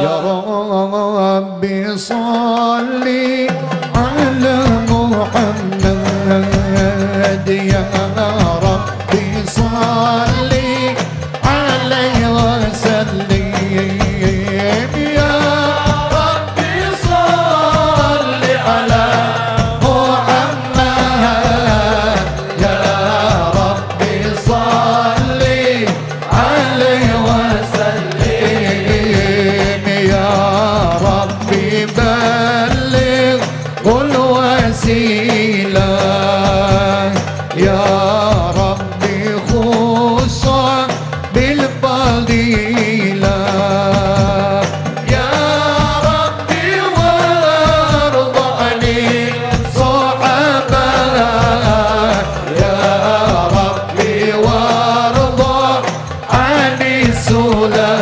Ya Rabbi salli كل وسيلة. يا ربي خصها بالفضيلة. يا ربي وارضني صعبها يا ربي وارض عني سلام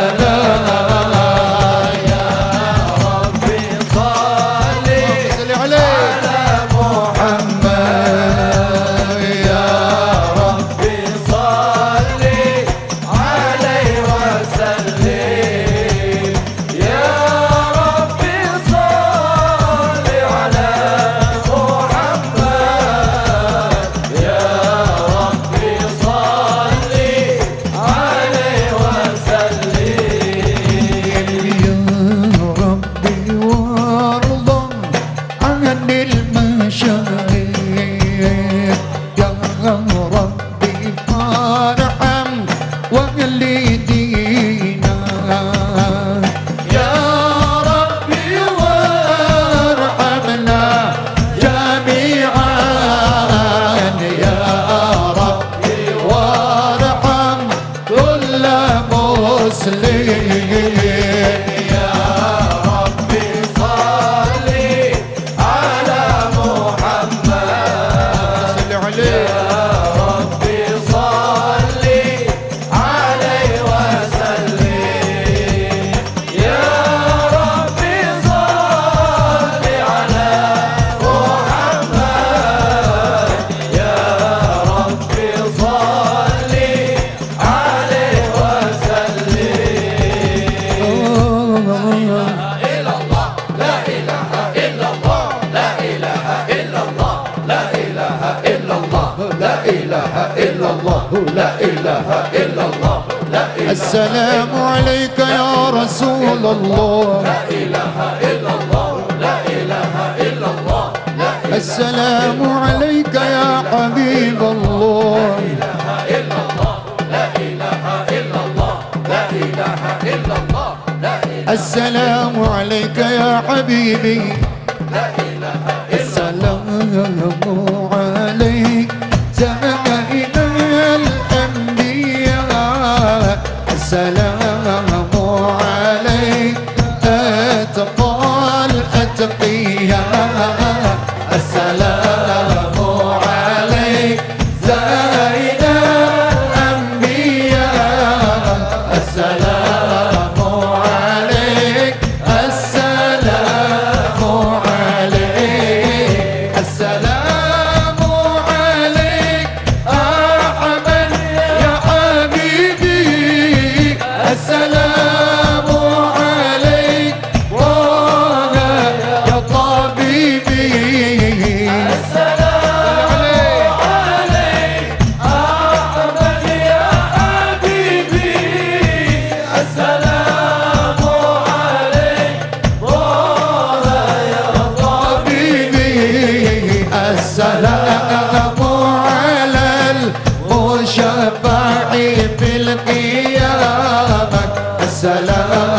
لا إله إلا الله لا إله السلام عليك يا رسول الله لا إله إلا الله لا إله إلا الله السلام عليك يا حبيب الله لا إله إلا الله لا إله إلا الله لا إله إلا الله السلام عليك يا حبيبي لا إله إلا الله السلام عليك من قيامك السلام